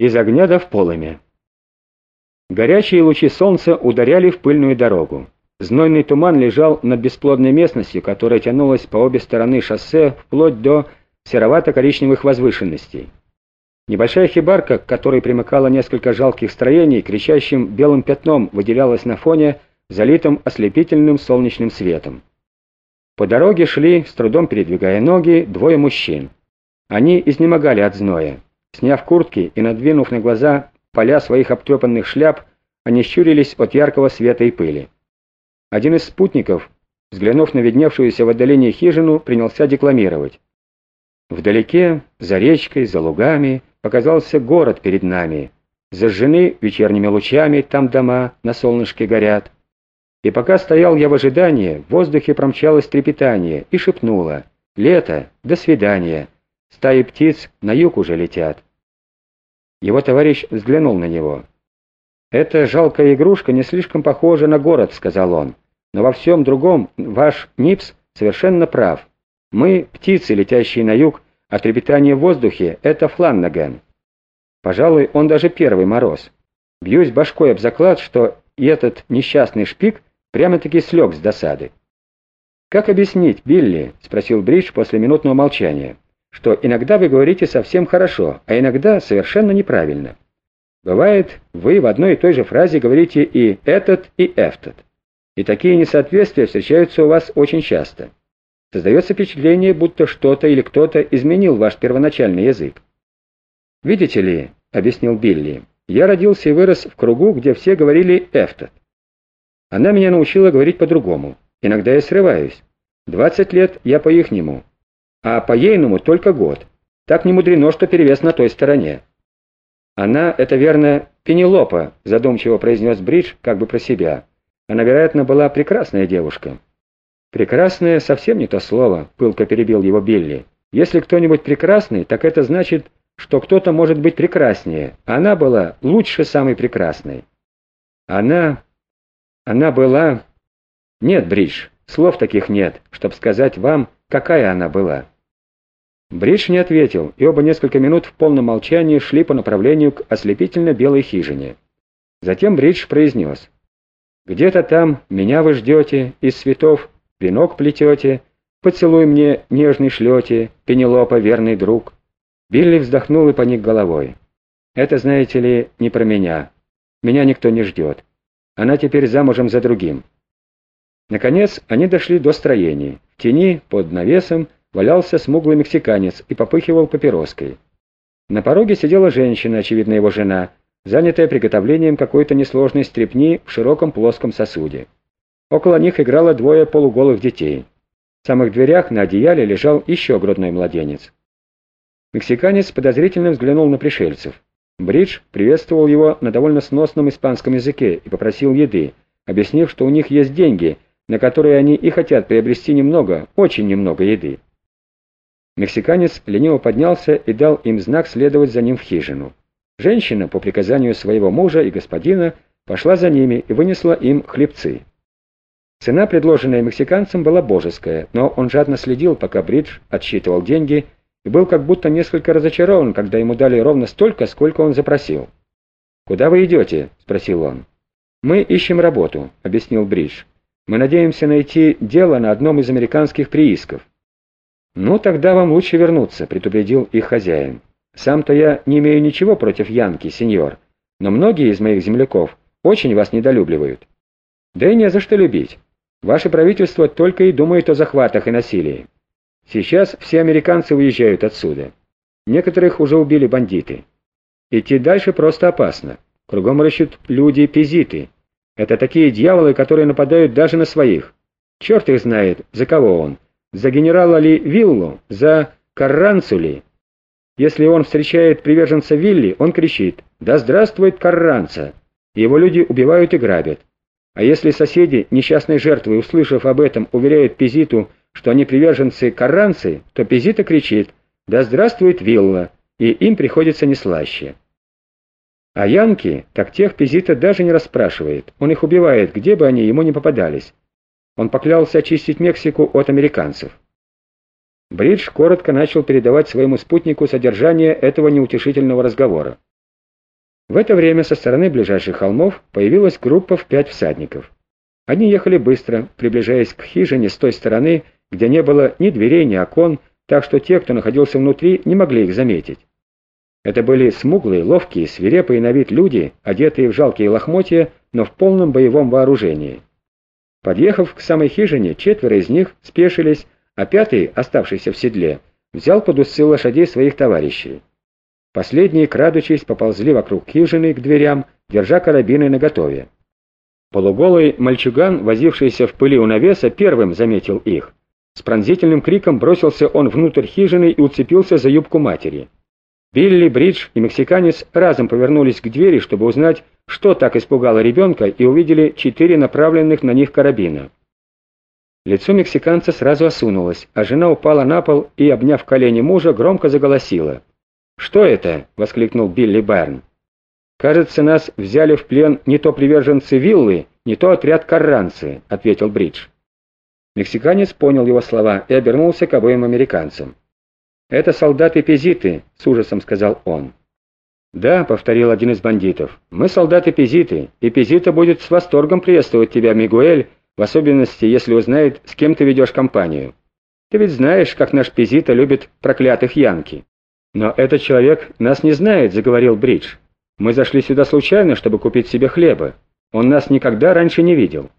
Из огня до в полымя. Горячие лучи солнца ударяли в пыльную дорогу. Знойный туман лежал над бесплодной местностью, которая тянулась по обе стороны шоссе вплоть до серовато-коричневых возвышенностей. Небольшая хибарка, к которой примыкало несколько жалких строений, кричащим белым пятном выделялась на фоне, залитым ослепительным солнечным светом. По дороге шли, с трудом передвигая ноги, двое мужчин. Они изнемогали от зноя. Сняв куртки и надвинув на глаза поля своих обтрепанных шляп, они щурились от яркого света и пыли. Один из спутников, взглянув на видневшуюся в отдалении хижину, принялся декламировать. Вдалеке, за речкой, за лугами, показался город перед нами. Зажжены вечерними лучами, там дома на солнышке горят. И пока стоял я в ожидании, в воздухе промчалось трепетание и шепнуло «Лето, до свидания, стаи птиц на юг уже летят». Его товарищ взглянул на него. «Эта жалкая игрушка не слишком похожа на город», — сказал он. «Но во всем другом ваш Нипс совершенно прав. Мы — птицы, летящие на юг, а трепетание в воздухе — это Фланнаген. Пожалуй, он даже первый мороз. Бьюсь башкой об заклад, что и этот несчастный шпик прямо-таки слег с досады. «Как объяснить, Билли?» — спросил Бридж после минутного молчания что иногда вы говорите совсем хорошо, а иногда совершенно неправильно. Бывает, вы в одной и той же фразе говорите и «этот», и «этот». И такие несоответствия встречаются у вас очень часто. Создается впечатление, будто что-то или кто-то изменил ваш первоначальный язык. «Видите ли», — объяснил Билли, — «я родился и вырос в кругу, где все говорили «этот». Она меня научила говорить по-другому. Иногда я срываюсь. Двадцать лет я по-ихнему, а по-ейному только год. Так не мудрено, что перевес на той стороне. Она, это верно, Пенелопа, задумчиво произнес Бридж как бы про себя. Она, вероятно, была прекрасная девушка. «Прекрасная совсем не то слово», — пылко перебил его Билли. «Если кто-нибудь прекрасный, так это значит, что кто-то может быть прекраснее. Она была лучше самой прекрасной». «Она... она была...» «Нет, Бридж, слов таких нет, чтобы сказать вам, какая она была». Бридж не ответил, и оба несколько минут в полном молчании шли по направлению к ослепительно-белой хижине. Затем Бридж произнес. «Где-то там меня вы ждете, из цветов венок плетете, поцелуй мне нежный шлете, Пенелопа, верный друг». Билли вздохнул и поник головой. «Это, знаете ли, не про меня. Меня никто не ждет. Она теперь замужем за другим». Наконец, они дошли до строений. В тени, под навесом, валялся смуглый мексиканец и попыхивал папироской. На пороге сидела женщина, очевидно его жена, занятая приготовлением какой-то несложной стрепни в широком плоском сосуде. Около них играло двое полуголых детей. В самых дверях на одеяле лежал еще грудной младенец. Мексиканец подозрительно взглянул на пришельцев. Бридж приветствовал его на довольно сносном испанском языке и попросил еды, объяснив, что у них есть деньги, на которые они и хотят приобрести немного, очень немного еды. Мексиканец лениво поднялся и дал им знак следовать за ним в хижину. Женщина, по приказанию своего мужа и господина, пошла за ними и вынесла им хлебцы. Цена, предложенная мексиканцем, была божеская, но он жадно следил, пока Бридж отсчитывал деньги, и был как будто несколько разочарован, когда ему дали ровно столько, сколько он запросил. «Куда вы идете?» — спросил он. «Мы ищем работу», — объяснил Бридж. «Мы надеемся найти дело на одном из американских приисков. «Ну, тогда вам лучше вернуться», — предупредил их хозяин. «Сам-то я не имею ничего против Янки, сеньор, но многие из моих земляков очень вас недолюбливают. Да и не за что любить. Ваше правительство только и думает о захватах и насилии. Сейчас все американцы уезжают отсюда. Некоторых уже убили бандиты. Идти дальше просто опасно. Кругом рыщут люди-пизиты. Это такие дьяволы, которые нападают даже на своих. Черт их знает, за кого он». За генерала ли Виллу? За Карранцу ли? Если он встречает приверженца Вилли, он кричит «Да здравствует Карранца!» Его люди убивают и грабят. А если соседи, несчастной жертвы, услышав об этом, уверяют Пизиту, что они приверженцы Карранцы, то Пизита кричит «Да здравствует Вилла!» и им приходится не слаще. А Янки, так тех Пизита даже не расспрашивает, он их убивает, где бы они ему не попадались. Он поклялся очистить Мексику от американцев. Бридж коротко начал передавать своему спутнику содержание этого неутешительного разговора. В это время со стороны ближайших холмов появилась группа в пять всадников. Они ехали быстро, приближаясь к хижине с той стороны, где не было ни дверей, ни окон, так что те, кто находился внутри, не могли их заметить. Это были смуглые, ловкие, свирепые на вид люди, одетые в жалкие лохмотья, но в полном боевом вооружении. Подъехав к самой хижине, четверо из них спешились, а пятый, оставшийся в седле, взял под усы лошадей своих товарищей. Последние, крадучись, поползли вокруг хижины к дверям, держа карабины наготове. Полуголый мальчуган, возившийся в пыли у навеса, первым заметил их. С пронзительным криком бросился он внутрь хижины и уцепился за юбку матери. Билли, Бридж и мексиканец разом повернулись к двери, чтобы узнать, что так испугало ребенка, и увидели четыре направленных на них карабина. Лицо мексиканца сразу осунулось, а жена упала на пол и, обняв колени мужа, громко заголосила. «Что это?» — воскликнул Билли Байрн. «Кажется, нас взяли в плен не то приверженцы виллы, не то отряд карранцы», — ответил Бридж. Мексиканец понял его слова и обернулся к обоим американцам. «Это солдаты-пезиты», — с ужасом сказал он. «Да», — повторил один из бандитов, — «мы солдаты-пезиты, и пезита будет с восторгом приветствовать тебя, Мигуэль, в особенности, если узнает, с кем ты ведешь компанию. Ты ведь знаешь, как наш пезита любит проклятых янки». «Но этот человек нас не знает», — заговорил Бридж. «Мы зашли сюда случайно, чтобы купить себе хлеба. Он нас никогда раньше не видел».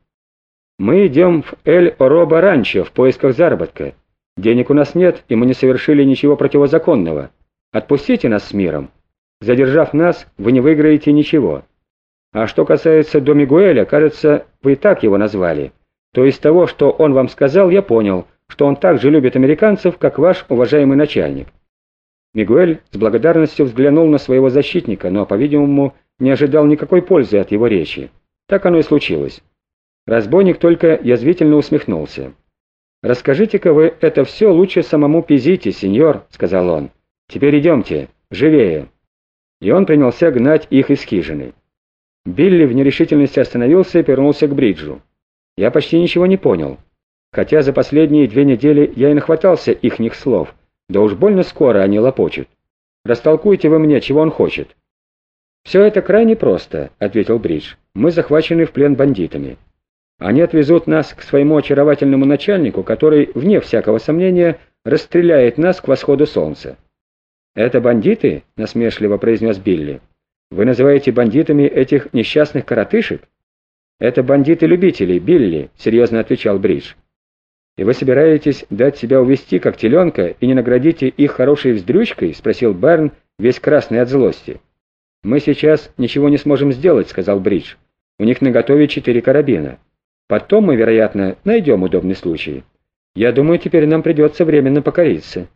«Мы идем в Эль-Ороба ранчо в поисках заработка. Денег у нас нет, и мы не совершили ничего противозаконного. Отпустите нас с миром. Задержав нас, вы не выиграете ничего. А что касается Домигуэля, кажется, вы и так его назвали. То есть того, что он вам сказал, я понял, что он так же любит американцев, как ваш уважаемый начальник». Мигуэль с благодарностью взглянул на своего защитника, но, по-видимому, не ожидал никакой пользы от его речи. Так оно и случилось. Разбойник только язвительно усмехнулся. «Расскажите-ка вы это все лучше самому Пизите, сеньор», — сказал он. «Теперь идемте, живее». И он принялся гнать их из хижины. Билли в нерешительности остановился и повернулся к Бриджу. «Я почти ничего не понял. Хотя за последние две недели я и нахватался ихних слов». Да уж больно скоро они лопочут. Растолкуйте вы мне, чего он хочет». «Все это крайне просто», — ответил Бридж. «Мы захвачены в плен бандитами. Они отвезут нас к своему очаровательному начальнику, который, вне всякого сомнения, расстреляет нас к восходу солнца». «Это бандиты?» — насмешливо произнес Билли. «Вы называете бандитами этих несчастных коротышек?» «Это бандиты-любители, Билли», — серьезно отвечал Бридж. «И вы собираетесь дать себя увести, как теленка, и не наградите их хорошей вздрючкой?» — спросил Барн, весь красный от злости. «Мы сейчас ничего не сможем сделать», — сказал Бридж. «У них наготове четыре карабина. Потом мы, вероятно, найдем удобный случай. Я думаю, теперь нам придется временно покориться».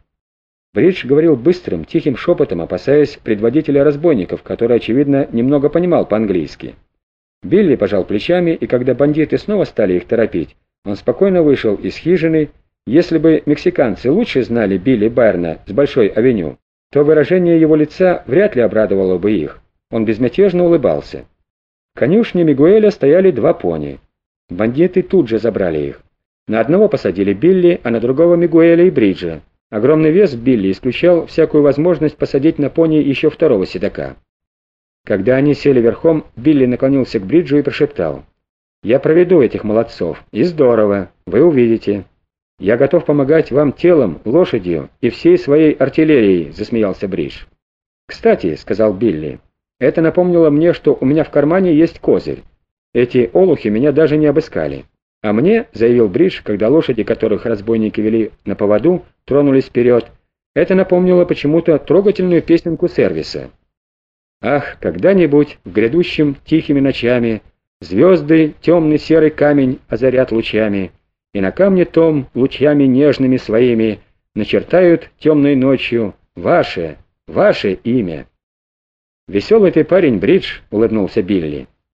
Бридж говорил быстрым, тихим шепотом, опасаясь предводителя разбойников, который, очевидно, немного понимал по-английски. Билли пожал плечами, и когда бандиты снова стали их торопить, он спокойно вышел из хижины. Если бы мексиканцы лучше знали Билли Байрна с Большой авеню, то выражение его лица вряд ли обрадовало бы их. Он безмятежно улыбался. В конюшне Мигуэля стояли два пони. Бандиты тут же забрали их. На одного посадили Билли, а на другого Мигуэля и Бриджа. Огромный вес Билли исключал всякую возможность посадить на пони еще второго седока. Когда они сели верхом, Билли наклонился к Бриджу и прошептал. Я проведу этих молодцов. И здорово. Вы увидите. Я готов помогать вам телом, лошадью и всей своей артиллерией, засмеялся Бридж. Кстати, сказал Билли, это напомнило мне, что у меня в кармане есть козырь. Эти олухи меня даже не обыскали. А мне, заявил Бридж, когда лошади, которых разбойники вели на поводу, тронулись вперед, это напомнило почему-то трогательную песенку сервиса. Ах, когда-нибудь в грядущем тихими ночами Звезды темный серый камень озарят лучами, И на камне том лучами нежными своими Начертают темной ночью ваше, ваше имя. «Веселый ты парень, Бридж», — улыбнулся Билли.